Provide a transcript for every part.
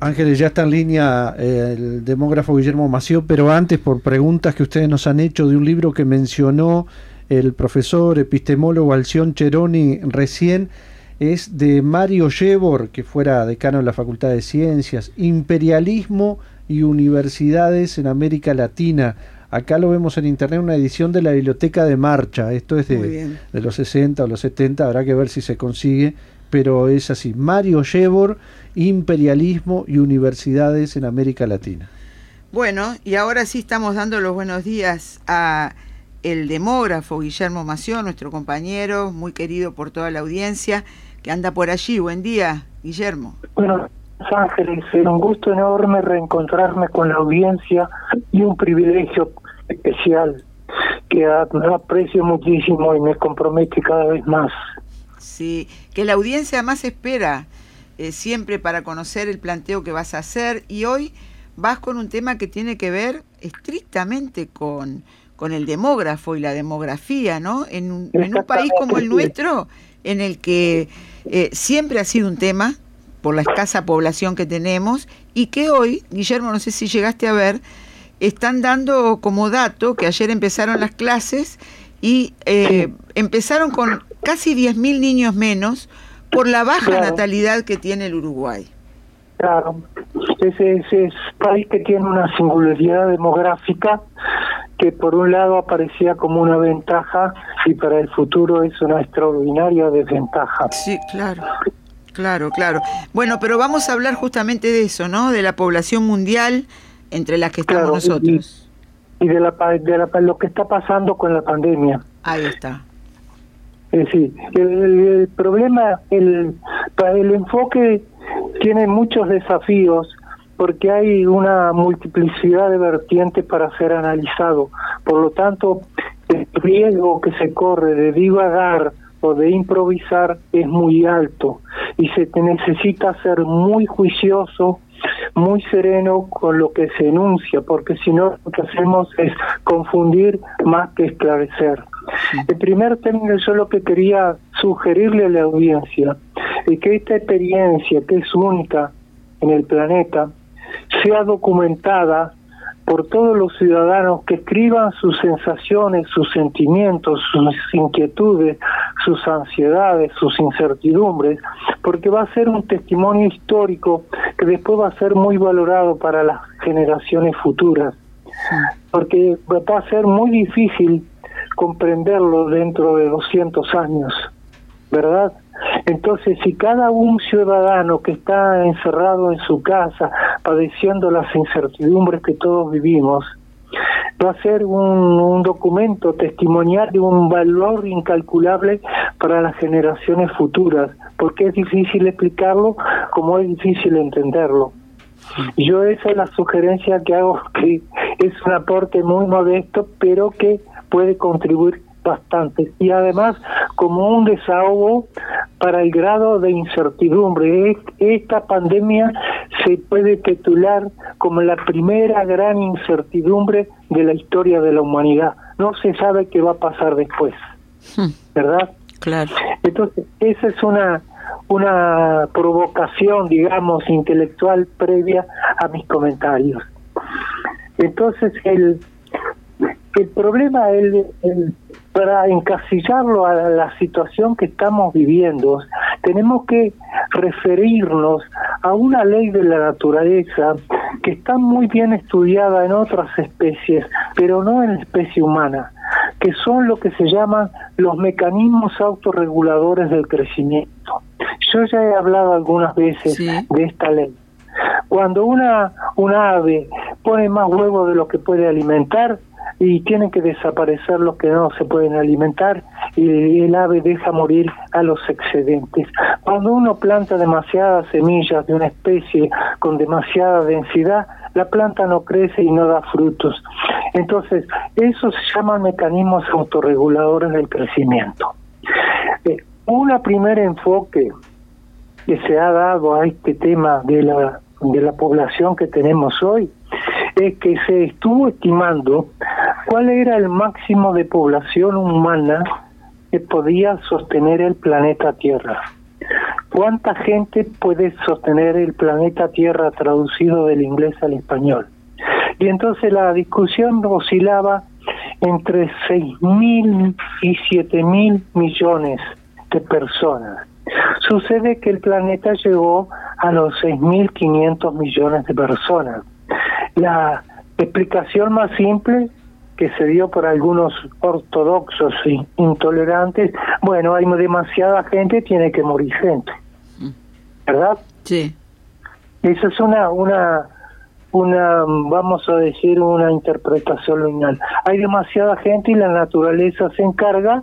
Ángeles, ya está en línea eh, el demógrafo Guillermo Mació, pero antes por preguntas que ustedes nos han hecho de un libro que mencionó el profesor epistemólogo Alción Cheroni recién, es de Mario Yebor, que fuera decano de la Facultad de Ciencias, Imperialismo y Universidades en América Latina. Acá lo vemos en internet, una edición de la Biblioteca de Marcha. Esto es de, de los 60 o los 70, habrá que ver si se consigue pero es así. Mario Yebor, Imperialismo y Universidades en América Latina. Bueno, y ahora sí estamos dando los buenos días a el demógrafo Guillermo Mació, nuestro compañero, muy querido por toda la audiencia, que anda por allí. Buen día, Guillermo. Bueno, Ángeles, es un gusto enorme reencontrarme con la audiencia y un privilegio especial que aprecio muchísimo y me compromete cada vez más. Sí, que la audiencia más espera eh, siempre para conocer el planteo que vas a hacer y hoy vas con un tema que tiene que ver estrictamente con, con el demógrafo y la demografía, ¿no? En un, en un país como el nuestro, en el que eh, siempre ha sido un tema por la escasa población que tenemos y que hoy, Guillermo, no sé si llegaste a ver, están dando como dato que ayer empezaron las clases y eh, empezaron con casi 10.000 niños menos por la baja natalidad que tiene el Uruguay. Claro, ese, ese es país que tiene una singularidad demográfica que por un lado aparecía como una ventaja y para el futuro es una extraordinaria desventaja. Sí, claro. Claro, claro. Bueno, pero vamos a hablar justamente de eso, ¿no? De la población mundial entre las que estamos nosotros. Y, de, la, de la, lo que está pasando con la pandemia. Ahí está. Es decir, el, problema, el, el enfoque tiene muchos desafíos porque hay una multiplicidad de vertientes para ser analizado. Por lo tanto, el riesgo que se corre de divagar o de improvisar es muy alto y se necesita ser muy juicioso, muy sereno con lo que se enuncia, porque si no lo que hacemos es confundir más que esclarecer. El primer término yo lo que quería sugerirle a la audiencia es que esta experiencia que es única en el planeta sea documentada por todos los ciudadanos que escriban sus sensaciones, sus sentimientos, sus inquietudes, sus ansiedades, sus incertidumbres, porque va a ser un testimonio histórico que después va a ser muy valorado para las generaciones futuras, porque va a ser muy difícil comprenderlo dentro de 200 años, ¿verdad? Entonces, si cada un ciudadano que está encerrado en su casa, padeciendo las incertidumbres que todos vivimos, va a ser un, documento testimonial de un valor incalculable para las generaciones futuras, porque es difícil explicarlo como es difícil entenderlo. Yo esa es la sugerencia que hago, que es un aporte muy modesto, pero que puede contribuir bastante. Y además, como un desahogo para el grado de incertidumbre. Esta pandemia se puede titular como la primera gran incertidumbre de la historia de la humanidad. No se sabe qué va a pasar después, hmm. ¿verdad? Claro. Entonces, esa es una una provocación, digamos, intelectual previa a mis comentarios. Entonces, el, el problema, el, para encasillarlo a la situación que estamos viviendo, tenemos que referirnos a una ley de la naturaleza que está muy bien estudiada en otras especies, pero no en la especie humana, que son lo que se llaman los mecanismos autorreguladores del crecimiento. Yo ya he hablado algunas veces de esta ley. Cuando una, una ave pone más huevos de lo que puede alimentar, y tienen que desaparecer los que no se pueden alimentar y el ave deja morir a los excedentes. Cuando uno planta demasiadas semillas de una especie con demasiada densidad, la planta no crece y no da frutos. Entonces, eso se llaman mecanismos autorreguladores del crecimiento. Eh, un primer enfoque que se ha dado a este tema de la, de la población que tenemos hoy es que se estuvo estimando cuál era el máximo de población humana que podía sostener el planeta Tierra. ¿cuánta gente puede sostener el planeta Tierra traducido del inglés al español? Y entonces la discusión oscilaba entre seis mil y siete mil millones de personas. Sucede que el planeta llegó a los 6.500 millones de personas. La explicación más simple que se dio por algunos ortodoxos e intolerantes, bueno, hay demasiada gente, tiene que morir gente. ¿Verdad? Sí. Esa es una, una, una, vamos a decir, una interpretación lineal. Hay demasiada gente y la naturaleza se encarga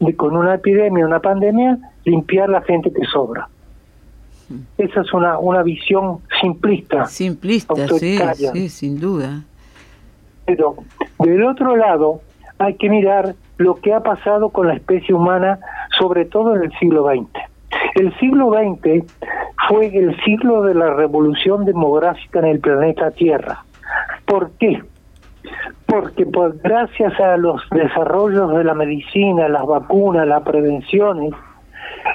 de con una epidemia, una pandemia, limpiar la gente que sobra. Esa es una, una visión simplista. Simplista, sí, sí, sin duda. Pero del otro lado hay que mirar lo que ha pasado con la especie humana, sobre todo en el siglo XX. El siglo XX fue el siglo de la revolución demográfica en el planeta Tierra. ¿Por qué? Porque por, gracias a los desarrollos de la medicina, las vacunas, las prevenciones,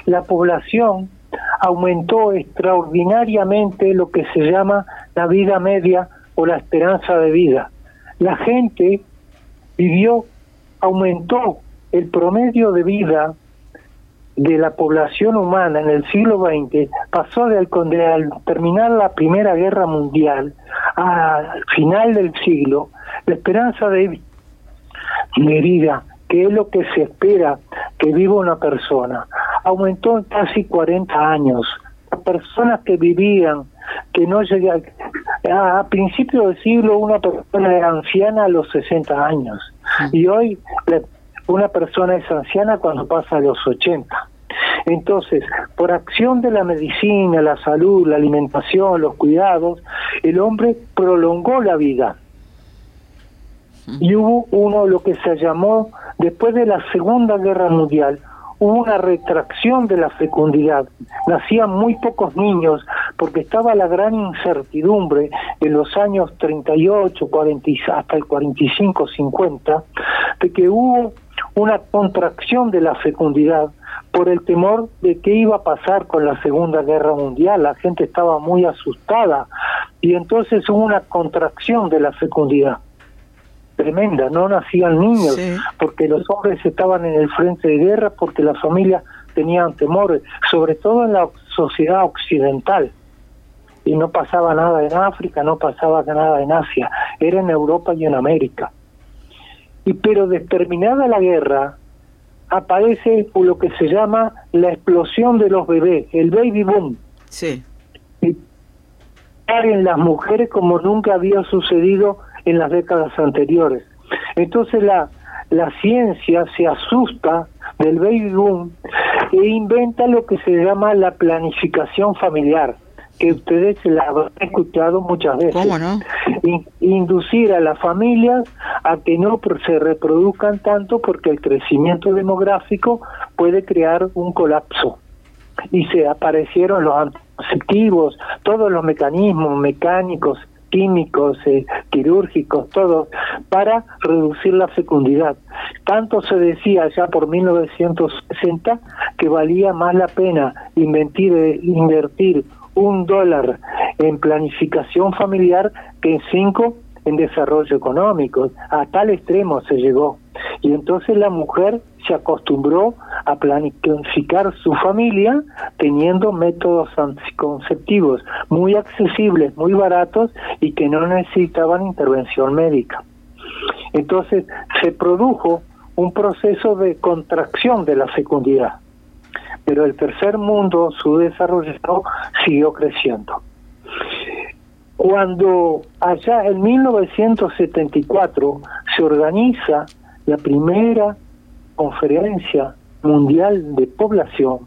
la población aumentó extraordinariamente lo que se llama la vida media o la esperanza de vida. La gente vivió, aumentó el promedio de vida de la población humana en el siglo XX pasó de al, al terminar la Primera Guerra Mundial al final del siglo, la esperanza de, de vida, que es lo que se espera que viva una persona, aumentó en casi 40 años. Las personas que vivían, que no llegaban, a, principios del siglo una persona era anciana a los 60 años y hoy una persona es anciana cuando pasa a los 80. Entonces, por acción de la medicina, la salud, la alimentación, los cuidados, el hombre prolongó la vida. Y hubo uno, lo que se llamó, después de la Segunda Guerra Mundial, hubo una retracción de la fecundidad. Nacían muy pocos niños porque estaba la gran incertidumbre en los años 38, 40, hasta el 45, 50, de que hubo una contracción de la fecundidad por el temor de qué iba a pasar con la Segunda Guerra Mundial. La gente estaba muy asustada y entonces hubo una contracción de la fecundidad tremenda, no nacían niños porque los hombres estaban en el frente de guerra, porque las familias tenían temores, sobre todo en la sociedad occidental. Y no pasaba nada en África, no pasaba nada en Asia, era en Europa y en América. Y pero determinada la guerra, aparece lo que se llama la explosión de los bebés, el baby boom. Sí. Y en las mujeres como nunca había sucedido en las décadas anteriores. Entonces la, la ciencia se asusta del baby boom e inventa lo que se llama la planificación familiar, que ustedes la han escuchado muchas veces. ¿Cómo no? inducir a las familias a que no se reproduzcan tanto porque el crecimiento demográfico puede crear un colapso. Y se aparecieron los anticonceptivos, todos los mecanismos mecánicos químicos, eh, quirúrgicos, todo, para reducir la fecundidad. Tanto se decía ya por 1960 que valía más la pena invertir, eh, invertir un dólar en planificación familiar que en cinco en desarrollo económico. A tal extremo se llegó. Y entonces la mujer se acostumbró a planificar su familia teniendo métodos anticonceptivos muy accesibles, muy baratos y que no necesitaban intervención médica. Entonces se produjo un proceso de contracción de la fecundidad, pero el tercer mundo, su desarrollo, siguió creciendo. Cuando allá en 1974 se organiza la primera conferencia mundial de población,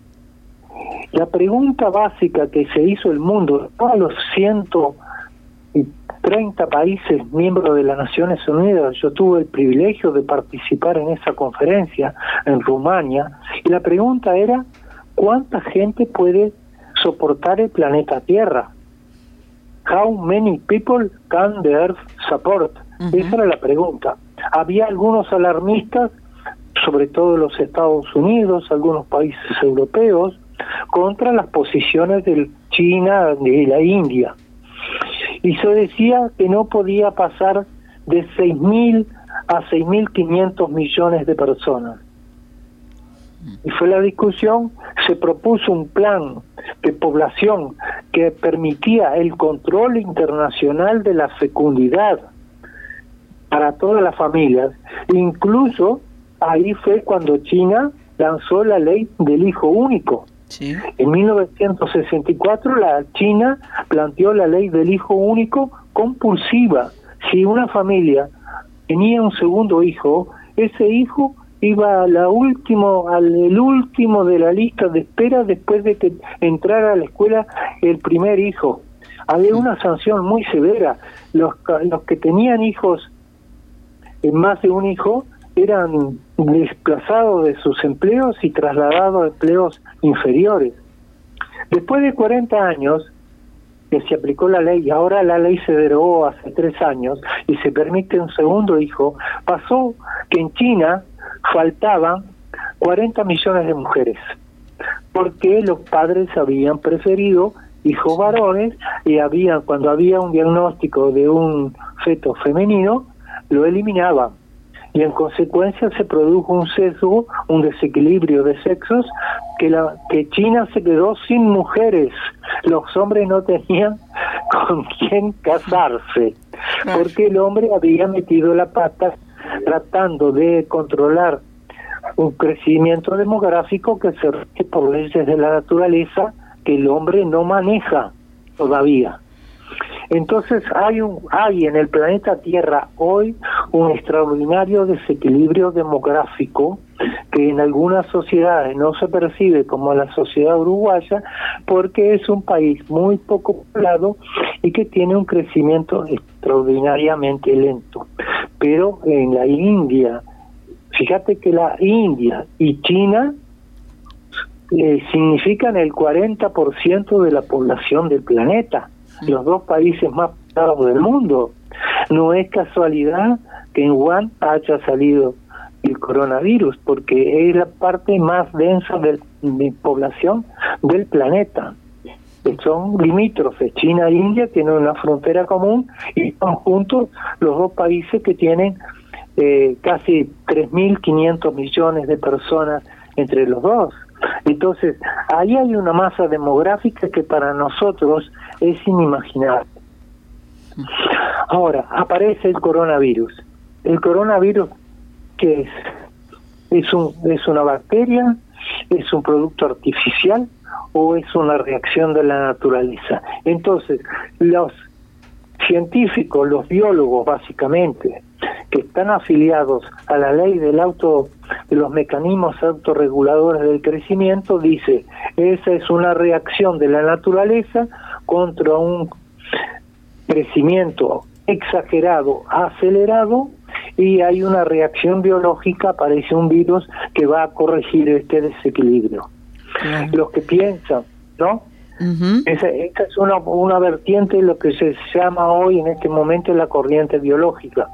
la pregunta básica que se hizo el mundo, todos los 130 países miembros de las Naciones Unidas, yo tuve el privilegio de participar en esa conferencia en Rumania, y la pregunta era, ¿cuánta gente puede soportar el planeta Tierra? How many people can the Earth support? Esa era la pregunta. Había algunos alarmistas, sobre todo los Estados Unidos, algunos países europeos, contra las posiciones de China y la India. Y se decía que no podía pasar de 6.000 a 6.500 millones de personas. Y fue la discusión, se propuso un plan de población que permitía el control internacional de la fecundidad para todas las familias. Incluso ahí fue cuando China lanzó la ley del hijo único. En 1964 la China planteó la ley del hijo único compulsiva. Si una familia tenía un segundo hijo, ese hijo iba a la último, al el último de la lista de espera después de que entrara a la escuela el primer hijo. Había una sanción muy severa. Los, los que tenían hijos, más de un hijo, eran desplazados de sus empleos y trasladados a empleos inferiores. Después de 40 años que se aplicó la ley y ahora la ley se derogó hace tres años y se permite un segundo hijo, pasó que en China faltaban 40 millones de mujeres porque los padres habían preferido hijos varones y había cuando había un diagnóstico de un feto femenino lo eliminaban y en consecuencia se produjo un sesgo, un desequilibrio de sexos, que, la, que China se quedó sin mujeres. Los hombres no tenían con quién casarse, porque el hombre había metido la pata tratando de controlar un crecimiento demográfico que se rige por leyes de la naturaleza que el hombre no maneja todavía. Entonces hay un hay en el planeta Tierra hoy un extraordinario desequilibrio demográfico que en algunas sociedades no se percibe como la sociedad uruguaya porque es un país muy poco poblado y que tiene un crecimiento extraordinariamente lento. Pero en la India, fíjate que la India y China eh, significan el 40% de la población del planeta los dos países más poblados del mundo. No es casualidad que en Wuhan haya salido el coronavirus, porque es la parte más densa de, población del planeta. Son limítrofes. China e India tienen una frontera común y son juntos los dos países que tienen eh, casi 3.500 millones de personas entre los dos. Entonces, ahí hay una masa demográfica que para nosotros es inimaginable. Ahora, aparece el coronavirus. ¿El coronavirus qué es? ¿Es, un, ¿Es una bacteria? ¿Es un producto artificial? ¿O es una reacción de la naturaleza? Entonces, los científicos, los biólogos básicamente, que están afiliados a la ley del auto de los mecanismos autorreguladores del crecimiento dice esa es una reacción de la naturaleza contra un crecimiento exagerado, acelerado y hay una reacción biológica, aparece un virus que va a corregir este desequilibrio. Los que piensan, ¿no? esa, esta es una, una vertiente de lo que se llama hoy en este momento la corriente biológica.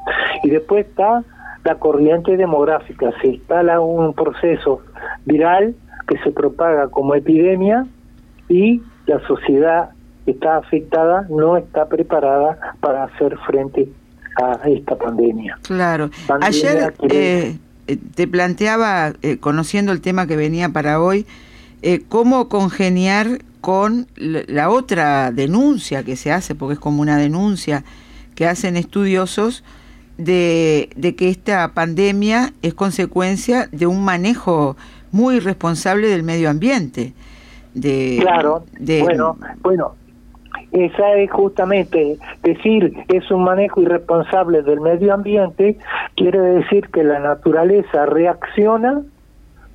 Y después está la corriente demográfica. Se instala un proceso viral que se propaga como epidemia y la sociedad que está afectada no está preparada para hacer frente a esta pandemia. Claro. Ayer eh, te planteaba, eh, conociendo el tema que venía para hoy, eh, cómo congeniar con la otra denuncia que se hace, porque es como una denuncia que hacen estudiosos de, que esta pandemia es consecuencia de un manejo muy irresponsable del medio ambiente. De, claro, bueno, bueno, esa es justamente decir es un manejo irresponsable del medio ambiente, quiere decir que la naturaleza reacciona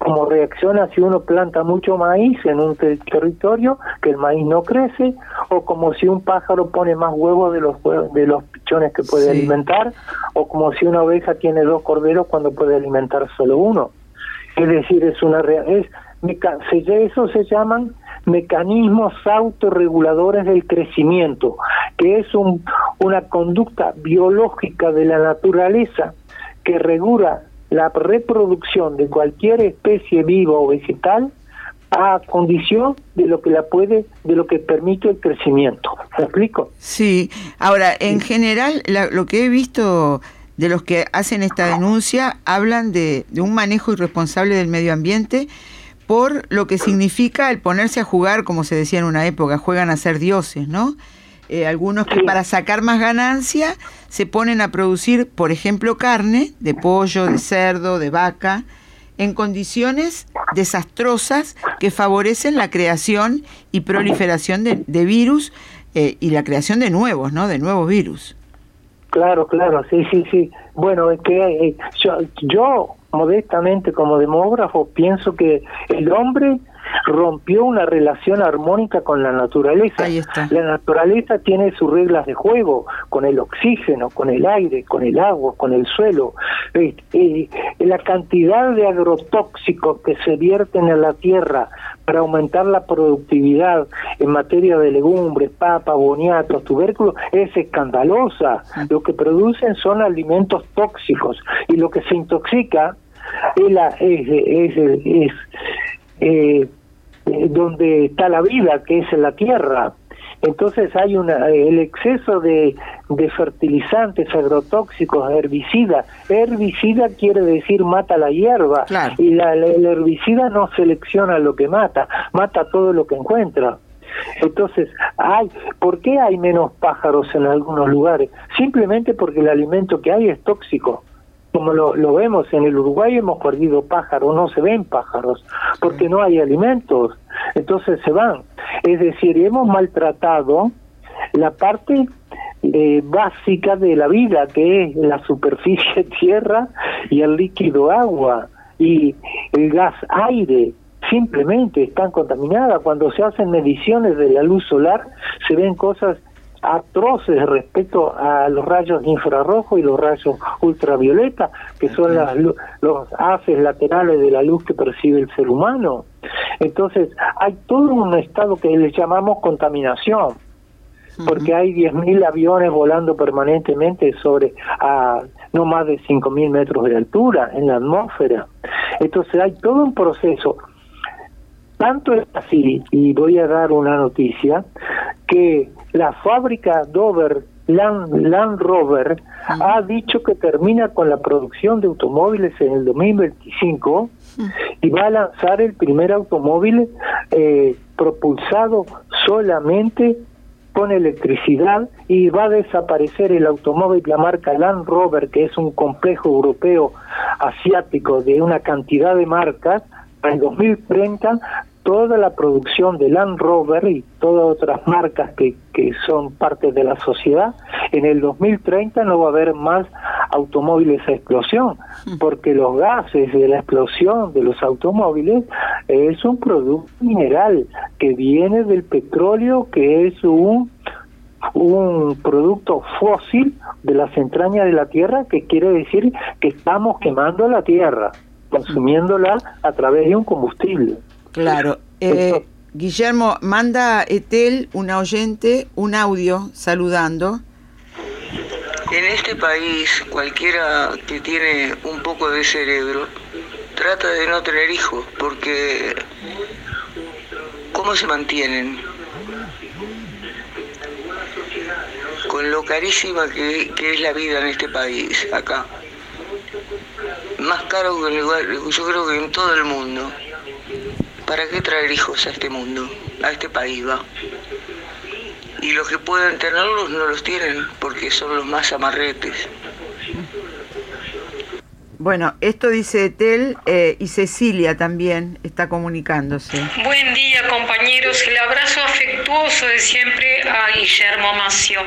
como reacciona si uno planta mucho maíz en un territorio que el maíz no crece o como si un pájaro pone más huevos de los de los pichones que puede alimentar o como si una oveja tiene dos corderos cuando puede alimentar solo uno. Es decir es una es eso se llaman mecanismos autorreguladores del crecimiento que es un, una conducta biológica de la naturaleza que regula la reproducción de cualquier especie viva o vegetal a condición de lo que la puede, de lo que permite el crecimiento. ¿Me explico? Sí. Ahora, en general, lo que he visto de los que hacen esta denuncia hablan de, de un manejo irresponsable del medio ambiente por lo que significa el ponerse a jugar, como se decía en una época, juegan a ser dioses, ¿no? Eh, algunos que para sacar más ganancia se ponen a producir, por ejemplo, carne de pollo, de cerdo, de vaca, en condiciones desastrosas que favorecen la creación y proliferación de, virus eh, y la creación de nuevos, ¿no? De nuevos virus. Claro, claro, sí, sí, sí. Bueno, es que eh, yo, yo modestamente como demógrafo pienso que el hombre rompió una relación armónica con la naturaleza. La naturaleza tiene sus reglas de juego, con el oxígeno, con el aire, con el agua, con el suelo. Eh, la cantidad de agrotóxicos que se vierten en la tierra para aumentar la productividad en materia de legumbres, papa, boniatos, tubérculos, es escandalosa. Lo que producen son alimentos tóxicos y lo que se intoxica es, la, es, es, eh, eh, donde está la vida, que es en la tierra. Entonces hay una, el exceso de, de fertilizantes agrotóxicos, herbicidas. Herbicida quiere decir mata la hierba y la, el herbicida no selecciona lo que mata, mata todo lo que encuentra. Entonces, hay, ¿por qué hay menos pájaros en algunos lugares? Simplemente porque el alimento que hay es tóxico como lo, lo, vemos en el Uruguay hemos perdido pájaros, no se ven pájaros, porque no hay alimentos, entonces se van. Es decir, hemos maltratado la parte eh, básica de la vida, que es la superficie tierra y el líquido agua y el gas aire. Simplemente están contaminadas. Cuando se hacen mediciones de la luz solar, se ven cosas atroces respecto a los rayos infrarrojos y los rayos ultravioleta, que son las, los haces laterales de la luz que percibe el ser humano. Entonces, hay todo un estado que le llamamos contaminación, porque hay 10.000 aviones volando permanentemente sobre a no más de 5.000 metros de altura en la atmósfera. Entonces, hay todo un proceso. Tanto es así, y voy a dar una noticia, que la fábrica Dover Land, Rover ha dicho que termina con la producción de automóviles en el 2025 y va a lanzar el primer automóvil eh, propulsado solamente con electricidad y va a desaparecer el automóvil la marca Land Rover que es un complejo europeo asiático de una cantidad de marcas. En 2030 toda la producción de Land Rover y todas otras marcas que, que son parte de la sociedad, en el 2030 no va a haber más automóviles a explosión, porque los gases de la explosión de los automóviles es un producto mineral que viene del petróleo, que es un un producto fósil de las entrañas de la Tierra, que quiere decir que estamos quemando la Tierra, consumiéndola a través de un combustible. Claro. Eh, Guillermo, manda Etel, una oyente, un audio saludando. En este país, cualquiera que tiene un poco de cerebro trata de no tener hijos, porque ¿cómo se mantienen? Con lo carísima que, que es la vida en este país, acá. Más caro que en lugar, yo creo que en todo el mundo. ¿Para qué traer hijos a este mundo, a este país, va? Y los que pueden tenerlos no los tienen porque son los más amarretes. Bueno, esto dice Etel eh, y Cecilia también está comunicándose. Buen día compañeros, el abrazo afectuoso de siempre a Guillermo Macio.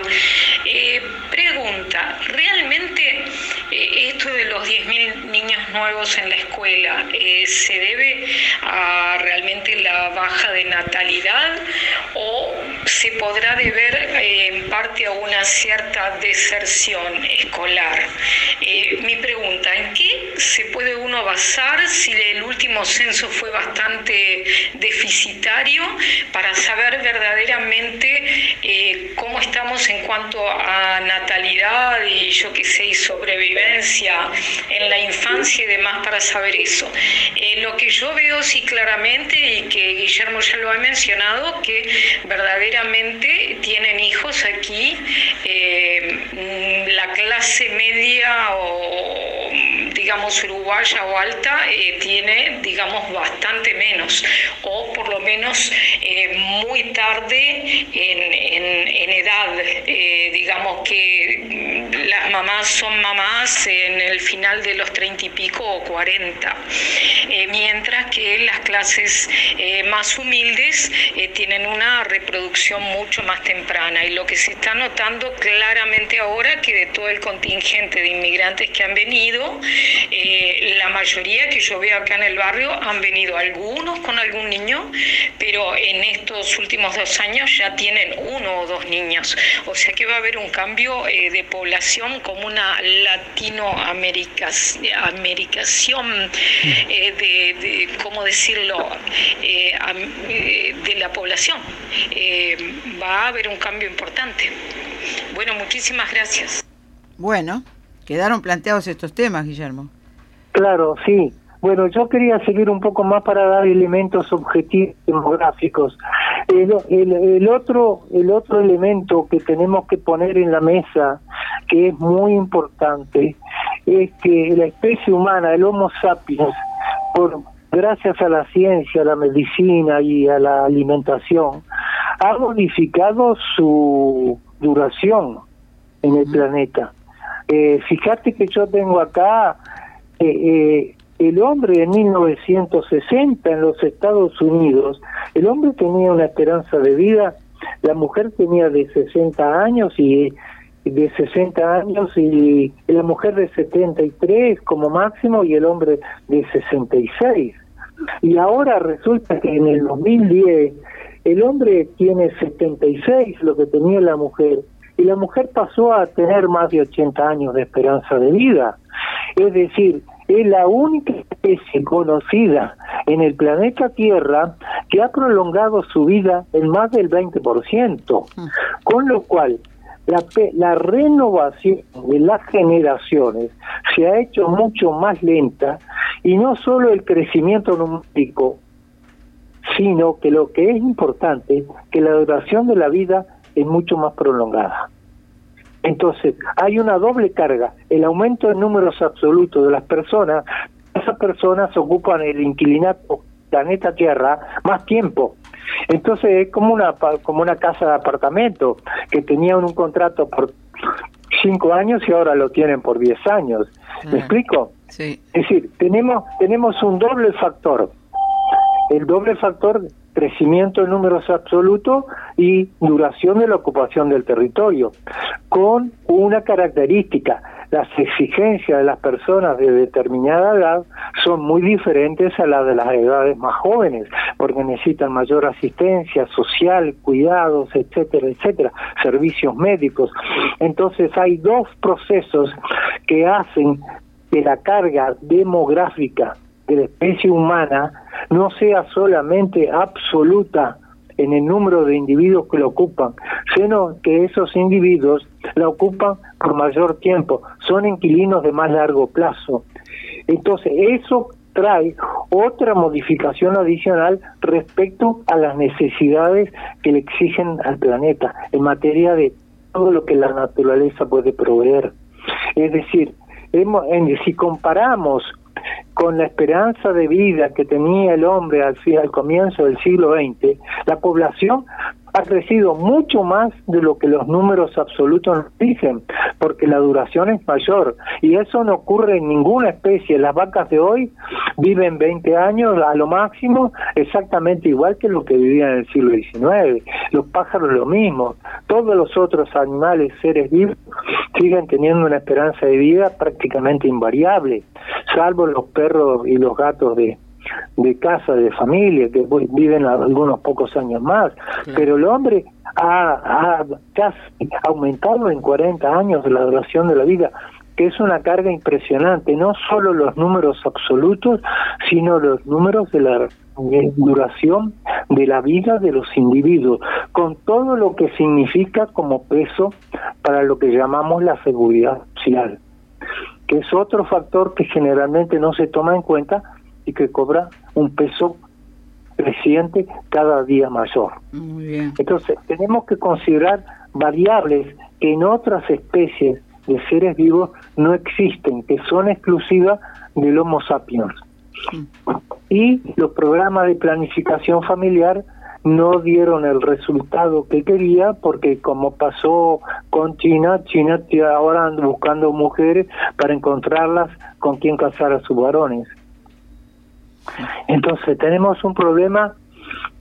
Eh, pregunta, ¿realmente 10.000 niños nuevos en la escuela se debe a realmente la baja de natalidad o se podrá deber en parte a una cierta deserción escolar? mi pregunta, ¿en qué se puede uno basar si el último censo fue bastante deficitario para saber verdaderamente eh, cómo estamos en cuanto a natalidad y yo qué sé, y sobrevivencia en la infancia y demás para saber eso. Eh, lo que yo veo sí claramente y que Guillermo ya lo ha mencionado, que verdaderamente tienen hijos aquí, eh, la clase media o digamos uruguaya o alta tiene digamos bastante menos o por lo menos muy tarde en, edad. Eh, digamos que las mamás son mamás en el final de los treinta y pico o cuarenta, eh, mientras que las clases eh, más humildes tienen una reproducción mucho más temprana. Y lo que se está notando claramente ahora que de todo el contingente de inmigrantes que han venido, la mayoría que yo veo acá en el barrio han venido algunos con algún niño, pero en estos últimos dos años ya tienen uno o dos niños. O sea que va a haber un cambio eh, de población como una latinoamericación eh, de, ¿cómo decirlo?, eh, de la población. va a haber un cambio importante. Bueno, muchísimas gracias. Bueno, quedaron planteados estos temas, Guillermo. Claro, sí. Bueno, yo quería seguir un poco más para dar elementos objetivos demográficos. El, otro, el otro elemento que tenemos que poner en la mesa, que es muy importante, es que la especie humana, el Homo sapiens, por gracias a la ciencia, a la medicina y a la alimentación, ha modificado su duración en el planeta. Eh, fíjate que yo tengo acá eh, eh, el hombre en 1960 en los Estados Unidos, el hombre tenía una esperanza de vida, la mujer tenía de 60 años y de 60 años y la mujer de 73 como máximo y el hombre de 66. Y ahora resulta que en el 2010 el hombre tiene 76, lo que tenía la mujer, y la mujer pasó a tener más de 80 años de esperanza de vida. Es decir, es la única especie conocida en el planeta Tierra que ha prolongado su vida en más del 20%, con lo cual la, la renovación de las generaciones se ha hecho mucho más lenta y no solo el crecimiento numérico, sino que lo que es importante, que la duración de la vida es mucho más prolongada. Entonces, hay una doble carga. El aumento en números absolutos de las personas, esas personas ocupan el inquilinato planeta Tierra más tiempo. Entonces es como una como una casa de apartamento que tenían un contrato por cinco años y ahora lo tienen por diez años. ¿Me explico? Sí. Es decir, tenemos tenemos un doble factor. El doble factor crecimiento en números absolutos y duración de la ocupación del territorio, con una característica, las exigencias de las personas de determinada edad son muy diferentes a las de las edades más jóvenes, porque necesitan mayor asistencia social, cuidados, etcétera, etcétera, servicios médicos. Entonces hay dos procesos que hacen que la carga demográfica de la especie humana no sea solamente absoluta en el número de individuos que lo ocupan, sino que esos individuos la ocupan por mayor tiempo, son inquilinos de más largo plazo. Entonces, eso trae otra modificación adicional respecto a las necesidades que le exigen al planeta en materia de todo lo que la naturaleza puede proveer. Es decir, si comparamos con la esperanza de vida que tenía el hombre al, al comienzo del siglo XX, la población ha crecido mucho más de lo que los números absolutos dicen, porque la duración es mayor. Y eso no ocurre en ninguna especie. Las vacas de hoy viven 20 años a lo máximo, exactamente igual que lo que vivían en el siglo XIX. Los pájaros lo mismo. Todos los otros animales, seres vivos, siguen teniendo una esperanza de vida prácticamente invariable, salvo los perros y los gatos de, de casa, de familia, que viven algunos pocos años más, pero el hombre ha, ha casi aumentado en 40 años la duración de la vida, que es una carga impresionante, no solo los números absolutos, sino los números de la duración de la vida de los individuos, con todo lo que significa como peso para lo que llamamos la seguridad social, que es otro factor que generalmente no se toma en cuenta y que cobra un peso creciente cada día mayor. Muy bien. Entonces, tenemos que considerar variables que en otras especies de seres vivos no existen, que son exclusivas del Homo sapiens. Y los programas de planificación familiar no dieron el resultado que quería porque como pasó con China, China ahora anda buscando mujeres para encontrarlas con quien casar a sus varones. Entonces tenemos un problema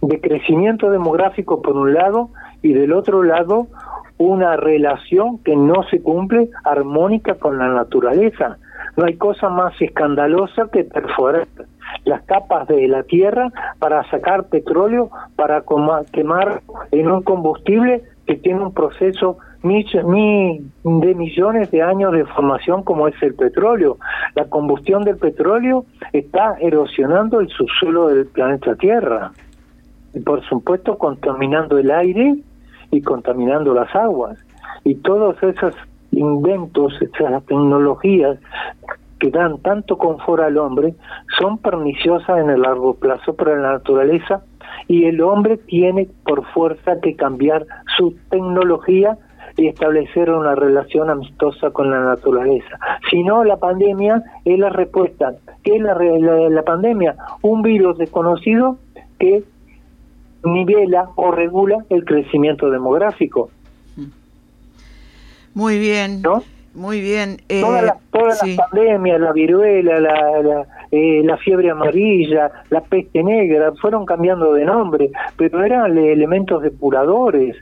de crecimiento demográfico por un lado y del otro lado una relación que no se cumple armónica con la naturaleza. No hay cosa más escandalosa que perforar las capas de la tierra para sacar petróleo, para quemar en un combustible que tiene un proceso de millones de años de formación como es el petróleo. La combustión del petróleo está erosionando el subsuelo del planeta Tierra y por supuesto contaminando el aire y contaminando las aguas. Y todos esos inventos, esas tecnologías que dan tanto confort al hombre, son perniciosas en el largo plazo para la naturaleza y el hombre tiene por fuerza que cambiar su tecnología y establecer una relación amistosa con la naturaleza. Si no, la pandemia es la respuesta. ¿Qué es la, la, la pandemia? Un virus desconocido que nivela o regula el crecimiento demográfico. Muy bien. ¿No? Muy bien. Eh, todas las pandemias, la viruela, la, la, eh, la, fiebre amarilla, la peste negra, fueron cambiando de nombre, pero eran elementos depuradores.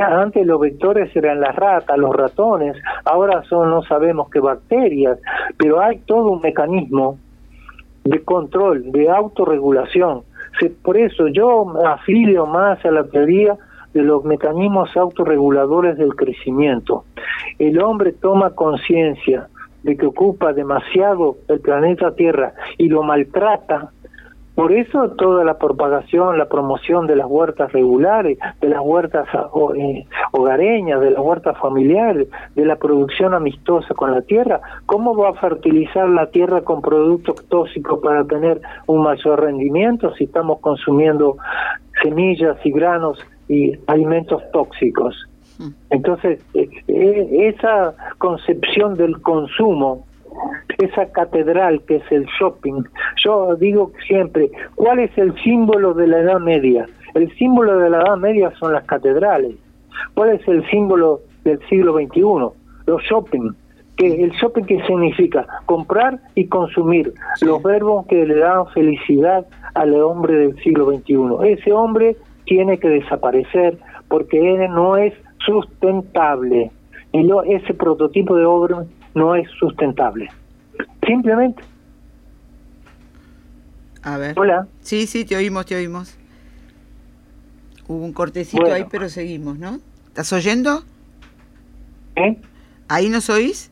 Antes los vectores eran las ratas, los ratones, ahora son no sabemos qué bacterias, pero hay todo un mecanismo de control, de autorregulación por eso yo afilio más a la teoría de los mecanismos autorreguladores del crecimiento. El hombre toma conciencia de que ocupa demasiado el planeta Tierra y lo maltrata por eso toda la propagación, la promoción de las huertas regulares, de las huertas eh, hogareñas, de las huertas familiares, de la producción amistosa con la tierra, ¿cómo va a fertilizar la tierra con productos tóxicos para tener un mayor rendimiento si estamos consumiendo semillas y granos y alimentos tóxicos? Mm. Entonces, eh, eh, esa concepción del consumo esa catedral que es el shopping. Yo digo siempre, ¿cuál es el símbolo de la Edad Media? El símbolo de la Edad Media son las catedrales. ¿Cuál es el símbolo del siglo XXI? Los shopping. que ¿El shopping qué significa? Comprar y consumir. Los verbos que le dan felicidad al hombre del siglo XXI. Ese hombre tiene que desaparecer porque él no es sustentable. Y ese prototipo de hombre no es sustentable. Simplemente. A ver. Hola. Sí, sí, te oímos, te oímos. Hubo un cortecito ahí, pero seguimos, ¿no? ¿Estás oyendo? ¿Eh? ¿Ahí nos oís?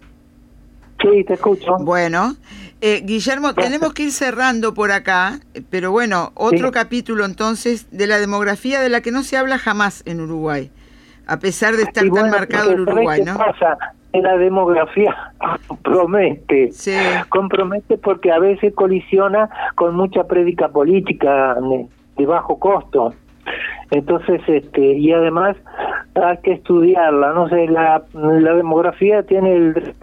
Sí, te escucho. Bueno, eh, Guillermo, tenemos que ir cerrando por acá, pero bueno, otro capítulo entonces de la demografía de la que no se habla jamás en Uruguay, a pesar de estar tan marcado el Uruguay, ¿no? Pasa? La demografía compromete, compromete porque a veces colisiona con mucha prédica política de, bajo costo. Entonces, este, y además hay que estudiarla, no sé, la, la demografía tiene el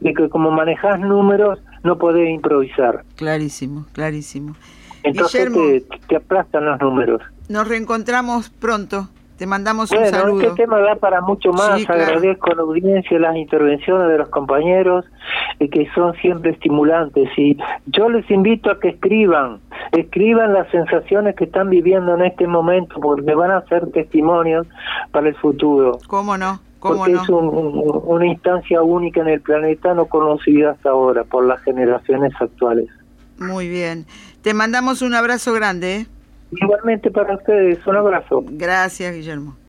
de que como manejas números no podés improvisar. Clarísimo, clarísimo. Entonces te, te aplastan los números. Nos reencontramos pronto. Te mandamos un saludo. Este tema da para mucho más. Agradezco a la audiencia las intervenciones de los compañeros eh, que son siempre estimulantes. Y yo les invito a que escriban, escriban las sensaciones que están viviendo en este momento, porque van a ser testimonios para el futuro. ¿Cómo no? ¿Cómo porque es una instancia única en el planeta no conocida hasta ahora por las generaciones actuales. Muy bien. Te mandamos un abrazo grande. ¿eh? Igualmente para ustedes, un abrazo. Gracias, Guillermo.